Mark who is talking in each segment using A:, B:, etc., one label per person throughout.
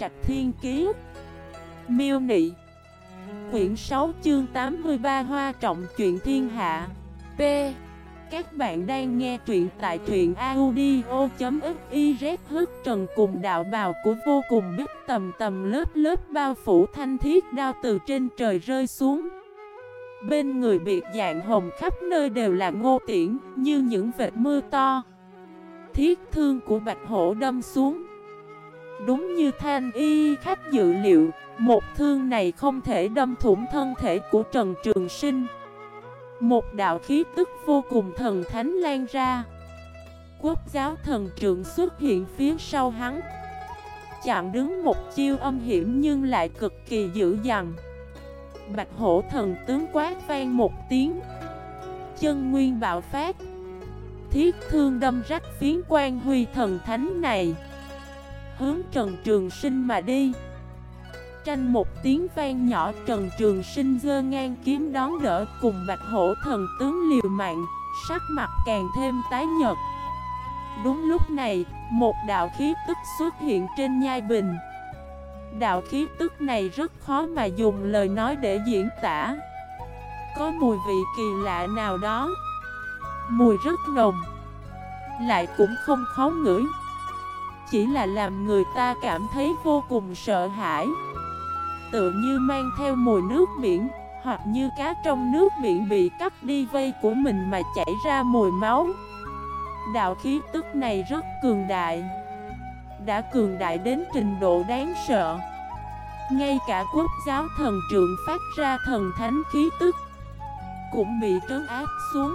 A: Trạch Thiên Kiế Miêu Nị. Quyển 6 chương 83 Hoa trọng chuyện thiên hạ. P. Các bạn đang nghe truyện tại truyện audio.xyz Hức trần cùng đạo bào của vô cùng biết tầm tầm lớp lớp bao phủ thanh thiết đao từ trên trời rơi xuống. Bên người biệt dạng hồng khắp nơi đều là ngô tiễn như những vệt mưa to. Thiết thương của bạch hổ đâm xuống. Đúng như thanh y khách dự liệu, Một thương này không thể đâm thủng thân thể của Trần Trường Sinh. Một đạo khí tức vô cùng thần thánh lan ra. Quốc giáo thần trượng xuất hiện phía sau hắn. Chặn đứng một chiêu âm hiểm nhưng lại cực kỳ dữ dằn. Bạch hổ thần tướng quát vang một tiếng. Chân nguyên bạo phát. Thiết thương đâm rách phiến quan huy thần thánh này. Hướng Trần Trường Sinh mà đi. Tranh một tiếng vang nhỏ, Trần Trường Sinh dơ ngang kiếm đón đỡ Cùng bạch hổ thần tướng liều mạng, Sắc mặt càng thêm tái nhật Đúng lúc này, Một đạo khí tức xuất hiện trên nhai bình. Đạo khí tức này rất khó mà dùng lời nói để diễn tả. Có mùi vị kỳ lạ nào đó? Mùi rất nồng, Lại cũng không khó ngửi. Chỉ là làm người ta cảm thấy vô cùng sợ hãi. Tựa như mang theo mùi nước biển, Hoặc như cá trong nước biển bị cắt đi vây của mình mà chảy ra mùi máu. Đạo khí tức này rất cường đại, Đã cường đại đến trình độ đáng sợ. Ngay cả quốc giáo thần trượng phát ra thần thánh khí tức Cũng bị trấn áp xuống.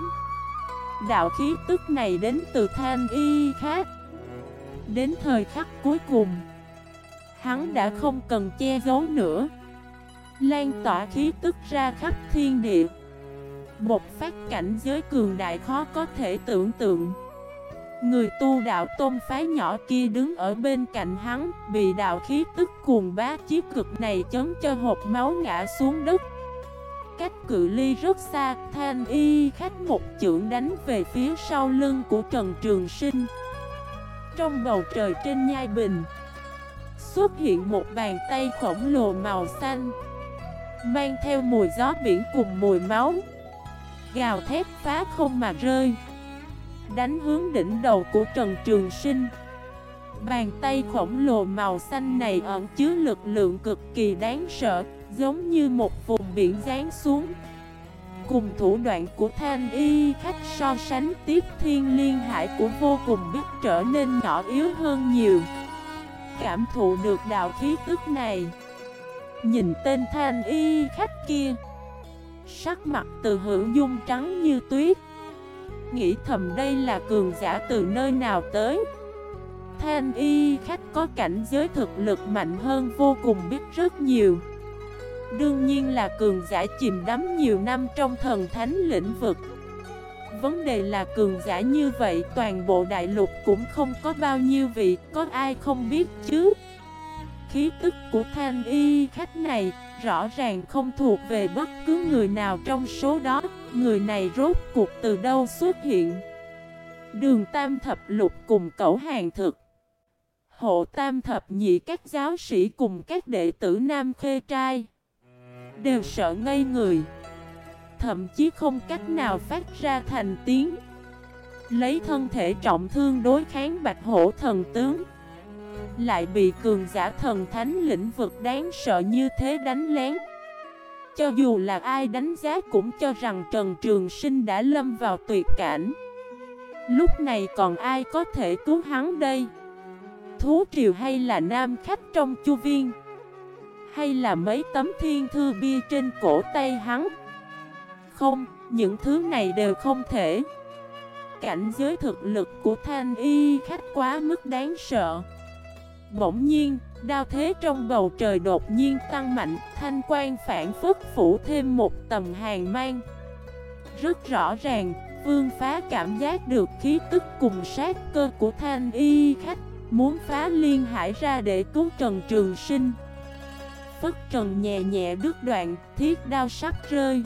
A: Đạo khí tức này đến từ thanh y khác. Đến thời khắc cuối cùng. Hắn đã không cần che giấu nữa. Lan tỏa khí tức ra khắp thiên địa. Một phát cảnh giới cường đại khó có thể tưởng tượng. Người tu đạo tôn phái nhỏ kia đứng ở bên cạnh hắn Bị đạo khí tức cuồng bá chiếc cực này chấn cho hộp máu ngã xuống đất. Cách cự ly rất xa, Thanh Y khách một chưởng đánh về phía sau lưng của Trần Trường Sinh. Trong bầu trời trên nhai bình, xuất hiện một bàn tay khổng lồ màu xanh, mang theo mùi gió biển cùng mùi máu, gào thét phá không mà rơi, đánh hướng đỉnh đầu của Trần Trường Sinh. Bàn tay khổng lồ màu xanh này ẩn chứa lực lượng cực kỳ đáng sợ, giống như một vùng biển rán xuống. Cùng thủ đoạn của thanh y, khách so sánh tiếp thiên liên hải của vô cùng biết trở nên nhỏ yếu hơn nhiều. Cảm thụ được đạo khí tức này. Nhìn tên thanh y, khách kia. Sắc mặt từ hữu dung trắng như tuyết. Nghĩ thầm đây là cường giả từ nơi nào tới. Thanh y, khách có cảnh giới thực lực mạnh hơn vô cùng biết rất nhiều Đương nhiên là cường giả chìm đắm nhiều năm trong thần thánh lĩnh vực. Vấn đề là cường giả như vậy, toàn bộ đại lục cũng không có bao nhiêu vị, Có ai không biết chứ? Khí tức của thanh y khách này rõ ràng không thuộc về bất cứ người nào trong số đó. Người này rốt cuộc từ đâu xuất hiện? Đường tam thập lục cùng cẩu hàng thực. Hộ tam thập nhị các giáo sĩ cùng các đệ tử nam khê trai. Đều sợ ngây người. Thậm chí không cách nào phát ra thành tiếng. Lấy thân thể trọng thương đối kháng bạch hổ thần tướng. Lại bị cường giả thần thánh lĩnh vực đáng sợ như thế đánh lén. Cho dù là ai đánh giá cũng cho rằng Trần Trường Sinh đã lâm vào tuyệt cảnh. Lúc này còn ai có thể cứu hắn đây? Thú triều hay là nam khách trong chu viên? Hay là mấy tấm thiên thư bia trên cổ tay hắn? Không, những thứ này đều không thể. Cảnh giới thực lực của thanh y khách quá mức đáng sợ. Bỗng nhiên, đao thế trong bầu trời đột nhiên tăng mạnh Thanh quan phản phức phủ thêm một tầm hàng mang. Rất rõ ràng, vương phá cảm giác được khí tức cùng sát cơ của thanh y khách Muốn phá liên hải ra để cứu Trần Trường Sinh. Phất Trần nhẹ nhẹ đứt đoạn, Thiết đao sắc rơi.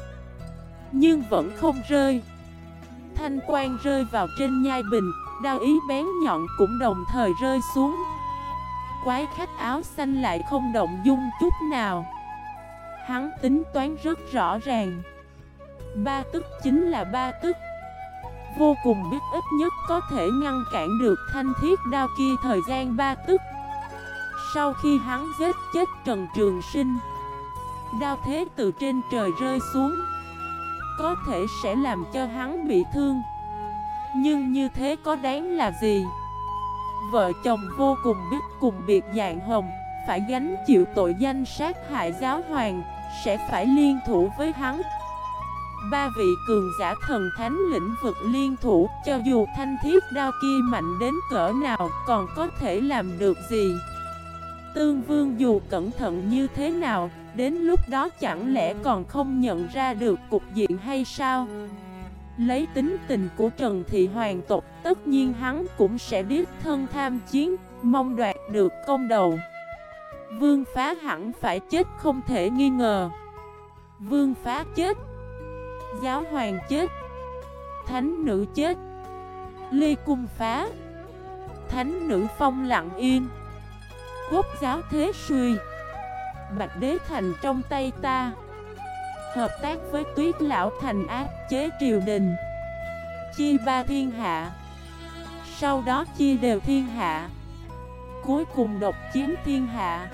A: Nhưng vẫn không rơi. Thanh quan rơi vào trên nhai bình, Đao ý bén nhọn cũng đồng thời rơi xuống. Quái khách áo xanh lại không động dung chút nào. Hắn tính toán rất rõ ràng. Ba tức chính là ba tức. Vô cùng biết ít nhất có thể ngăn cản được thanh thiết đao kia thời gian ba tức. Sau khi hắn giết chết Trần Trường Sinh, Đao thế từ trên trời rơi xuống, Có thể sẽ làm cho hắn bị thương. Nhưng như thế có đáng là gì? Vợ chồng vô cùng biết cùng biệt dạng hồng, Phải gánh chịu tội danh sát hại giáo hoàng, Sẽ phải liên thủ với hắn. Ba vị cường giả thần thánh lĩnh vực liên thủ, Cho dù thanh thiết đao kia mạnh đến cỡ nào, Còn có thể làm được gì? Tương vương dù cẩn thận như thế nào, Đến lúc đó chẳng lẽ còn không nhận ra được cục diện hay sao? Lấy tính tình của Trần Thị Hoàng tộc, Tất nhiên hắn cũng sẽ biết thân tham chiến, Mong đoạt được công đầu. Vương phá hẳn phải chết không thể nghi ngờ. Vương phá chết. Giáo hoàng chết. Thánh nữ chết. Ly cung phá. Thánh nữ phong lặng yên. Quốc giáo thế suy Bạch đế thành trong tay ta. Hợp tác với tuyết lão thành áp chế triều đình. Chia ba thiên hạ. Sau đó chia đều thiên hạ. Cuối cùng độc chiếm thiên hạ.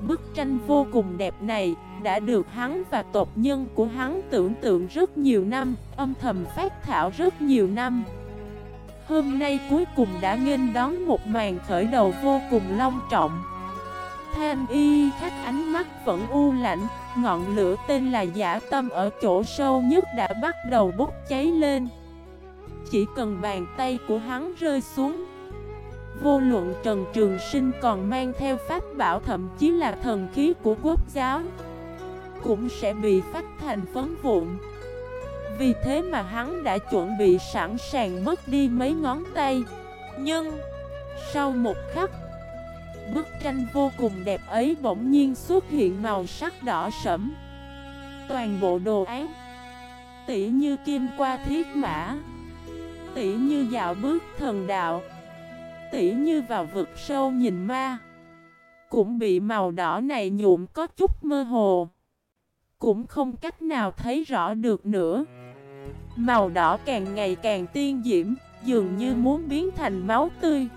A: Bức tranh vô cùng đẹp này đã được hắn và tộc nhân của hắn tưởng tượng rất nhiều năm, âm thầm phát thảo rất nhiều năm. Hôm nay cuối cùng đã nghênh đón một màn khởi đầu vô cùng long trọng. Thanh y khách ánh mắt vẫn u lạnh, ngọn lửa tên là giả tâm ở chỗ sâu nhất đã bắt đầu bốc cháy lên. Chỉ cần bàn tay của hắn rơi xuống Vô luận Trần Trường Sinh còn mang theo pháp bảo thậm chí là thần khí của quốc giáo Cũng sẽ bị phát thành phấn vụn vì thế mà hắn đã chuẩn bị sẵn sàng mất đi mấy ngón tay. Nhưng, Sau một khắc, Bức tranh vô cùng đẹp ấy bỗng nhiên xuất hiện màu sắc đỏ sẫm. Toàn bộ đồ án, Tỉ như kim qua thiết mã, Tỉ như dạo bước thần đạo, tỉ như vào vực sâu nhìn ma, Cũng bị màu đỏ này nhuộm có chút mơ hồ. Cũng không cách nào thấy rõ được nữa. Màu đỏ càng ngày càng tiên diễm, Dường như muốn biến thành máu tươi.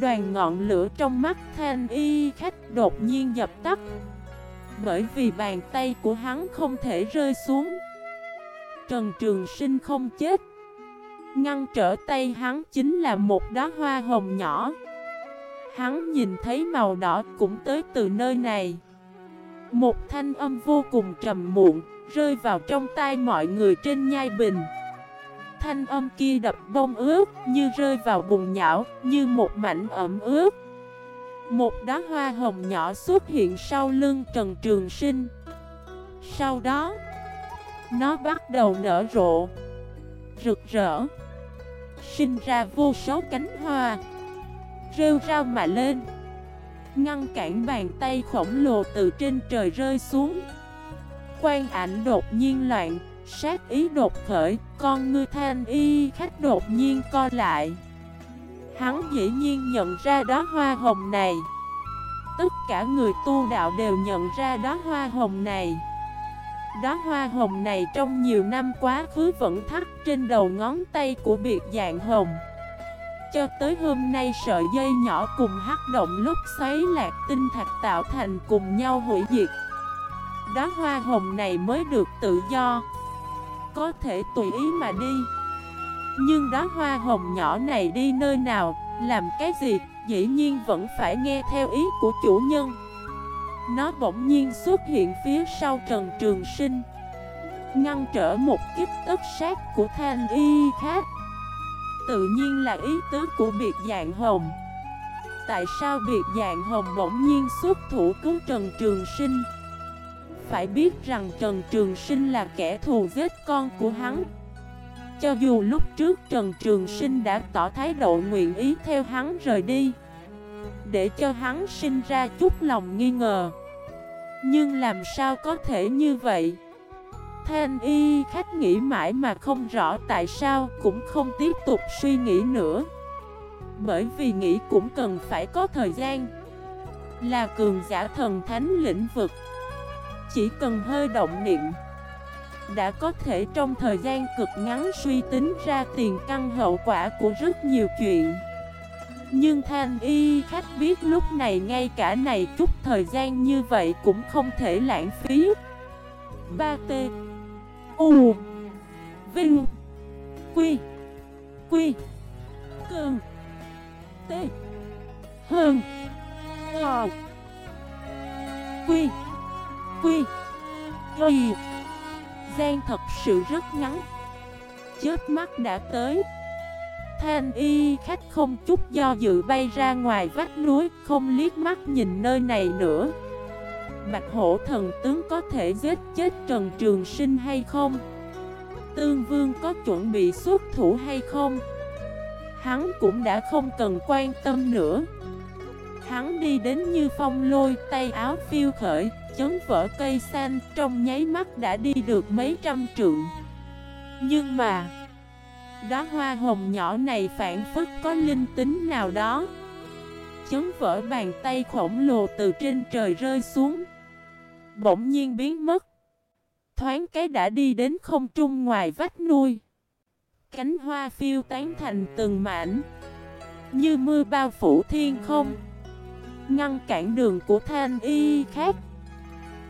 A: Đoàn ngọn lửa trong mắt thanh y khách đột nhiên dập tắt. Bởi vì bàn tay của hắn không thể rơi xuống. Trần Trường Sinh không chết. Ngăn trở tay hắn chính là một đóa hoa hồng nhỏ. Hắn nhìn thấy màu đỏ cũng tới từ nơi này. Một thanh âm vô cùng trầm muộn. Rơi vào trong tai mọi người trên nhai bình. Thanh âm kia đập bông ướt Như rơi vào bùn nhão, Như một mảnh ẩm ướt. Một đóa hoa hồng nhỏ xuất hiện sau lưng Trần Trường Sinh. Sau đó, Nó bắt đầu nở rộ, Rực rỡ, Sinh ra vô số cánh hoa, Rêu rao mà lên, Ngăn cản bàn tay khổng lồ từ trên trời rơi xuống. Quan ảnh đột nhiên loạn, Sát ý đột khởi, Con ngươi thanh y khách đột nhiên co lại. Hắn dĩ nhiên nhận ra đó hoa hồng này. Tất cả người tu đạo đều nhận ra đó hoa hồng này. Đóa hoa hồng này trong nhiều năm quá khứ vẫn thắt trên đầu ngón tay của biệt dạng hồng. Cho tới hôm nay sợi dây nhỏ cùng hắc động lúc xoáy lạc tinh thạch tạo thành cùng nhau hủy diệt. Đóa hoa hồng này mới được tự do. Có thể tùy ý mà đi. Nhưng đóa hoa hồng nhỏ này đi nơi nào, làm cái gì, dĩ nhiên vẫn phải nghe theo ý của chủ nhân. Nó bỗng nhiên xuất hiện phía sau Trần Trường Sinh. Ngăn trở một kiếp tất sát của thanh y khác. Tự nhiên là ý tứ của biệt dạng hồng. Tại sao biệt dạng hồng bỗng nhiên xuất thủ cứu Trần Trường Sinh? Phải biết rằng Trần Trường Sinh là kẻ thù giết con của hắn. Cho dù lúc trước Trần Trường Sinh đã tỏ thái độ nguyện ý theo hắn rời đi, để cho hắn sinh ra chút lòng nghi ngờ. Nhưng làm sao có thể như vậy? Thanh y khách nghĩ mãi mà không rõ tại sao Cũng không tiếp tục suy nghĩ nữa. Bởi vì nghĩ cũng cần phải có thời gian. Là cường giả thần thánh lĩnh vực chỉ cần hơi động niệm, Đã có thể trong thời gian cực ngắn suy tính ra tiền căn hậu quả của rất nhiều chuyện. Nhưng thanh y khách biết lúc này ngay cả này chút thời gian như vậy cũng không thể lãng phí. 3T U, Vinh, Quy Quy cường T, Hơn Ờ Quy. Quy. Y Gian thật sự rất ngắn. Chết mắt đã tới. Thanh y khách không chút do dự bay ra ngoài vách núi Không liếc mắt nhìn nơi này nữa. Bạch hổ thần tướng có thể giết chết Trần Trường Sinh hay không? Tương Vương có chuẩn bị xuất thủ hay không? Hắn cũng đã không cần quan tâm nữa. Hắn đi đến như phong lôi, tay áo phiêu khởi, chấn vỡ cây xanh, Trong nháy mắt đã đi được mấy trăm trượng. Nhưng mà, Đóa hoa hồng nhỏ này phản phức có linh tính nào đó. Chấn vỡ bàn tay khổng lồ từ trên trời rơi xuống. Bỗng nhiên biến mất. Thoáng cái đã đi đến không trung ngoài vách nuôi Cánh hoa phiêu tán thành từng mảnh. Như mưa bao phủ thiên không. Ngăn cản đường của thanh y khác.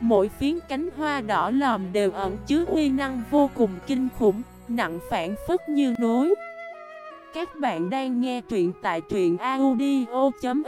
A: Mỗi phiến cánh hoa đỏ lòm đều ẩn chứa uy năng vô cùng kinh khủng, Nặng phản phất như núi. Các bạn đang nghe truyện tại truyện audio.fif